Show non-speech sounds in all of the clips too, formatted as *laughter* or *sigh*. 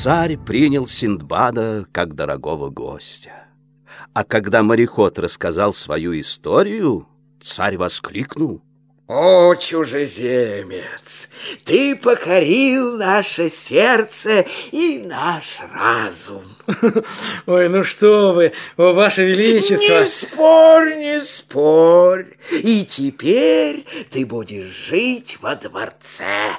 Царь принял Синдбада как дорогого гостя. А когда мореход рассказал свою историю, царь воскликнул. О, чужеземец, ты покорил наше сердце и наш разум. *laughs* Ой, ну что вы, о, ваше величество. Не спорь, не спорь. И теперь ты будешь жить во дворце.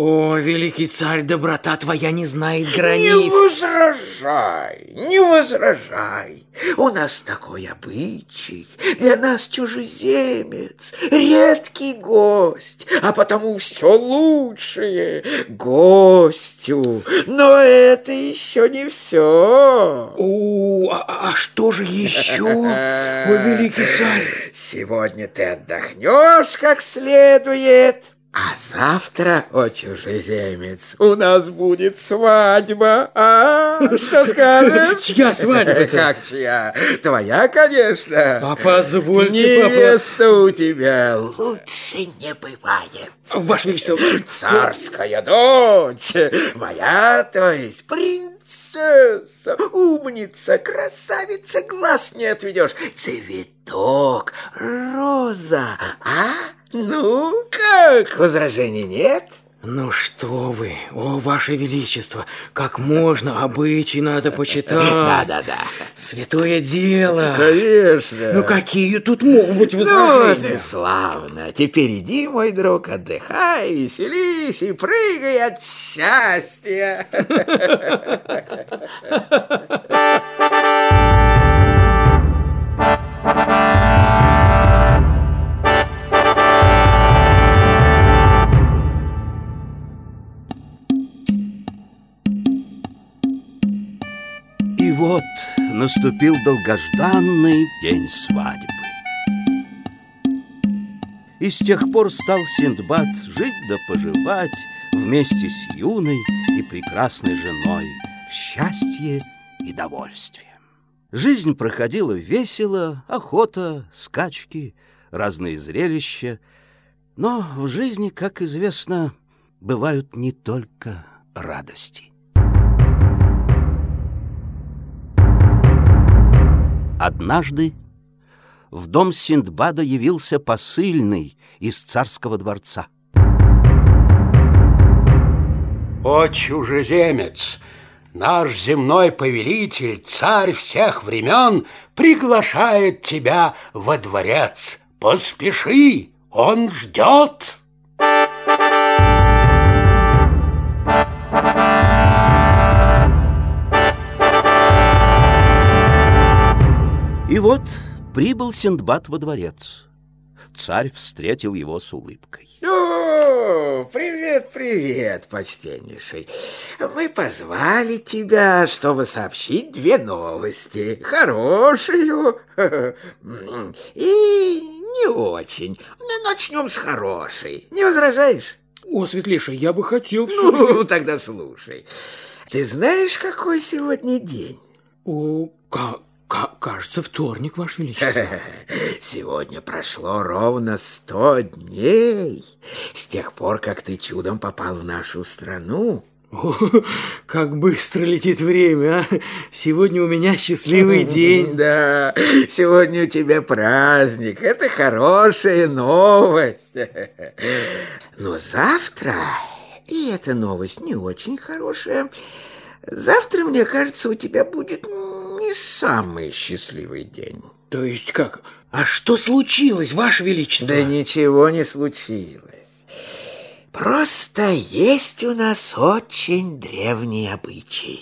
О, великий царь, доброта твоя не знает границ. Не возражай, не возражай. У нас такой обычай. Для нас чужеземец, редкий гость, а потому все лучшее гостю. Но это еще не все. О, а, а что же еще, мой великий царь? Сегодня ты отдохнешь как следует. А завтра, о чужеземец, у нас будет свадьба. А что скажешь? *laughs* Чья свадьба? Как чья? Твоя, конечно. А позвольте, Невеста у тебя лучше не бывает. Ваше Величество. Царская дочь. Моя, то есть, принцесса, умница, красавица, глаз не отведешь. Цветок, роза, а? Ну, как, возражений нет? Ну что вы, о, ваше величество, как можно, обычаи надо почитать. *laughs* Да-да-да. Святое дело. Конечно. Ну какие тут могут быть Ну, возражения? ты славно. Теперь иди, мой друг, отдыхай, веселись и прыгай от счастья. *laughs* вот наступил долгожданный день свадьбы. И с тех пор стал Синдбад жить да поживать вместе с юной и прекрасной женой в счастье и довольстве. Жизнь проходила весело, охота, скачки, разные зрелища. Но в жизни, как известно, бывают не только радости. Однажды в дом Синдбада явился посыльный из царского дворца. О, чужеземец! Наш земной повелитель, царь всех времен, приглашает тебя во дворец. Поспеши, он ждет. И вот прибыл Синдбад во дворец. Царь встретил его с улыбкой. Ну, привет, привет, почтеннейший. Мы позвали тебя, чтобы сообщить две новости. Хорошую *laughs* и не очень. Ну, Начнем с хорошей. Не возражаешь? О, светлейший, я бы хотел... Ну, тогда слушай. Ты знаешь, какой сегодня день? О, ка- ка- кажется, вторник, ваше величество. *laughs* Сегодня прошло ровно сто дней с тех пор, как ты чудом попал в нашу страну. О, *laughs* как быстро летит время, а? Сегодня у меня счастливый *laughs* день. Да, сегодня у тебя праздник. Это хорошая новость. Но завтра, и эта новость не очень хорошая, завтра, мне кажется, у тебя будет не самый счастливый день. То есть как? А что случилось, ваше величество? Да ничего не случилось. Просто есть у нас очень древний обычай.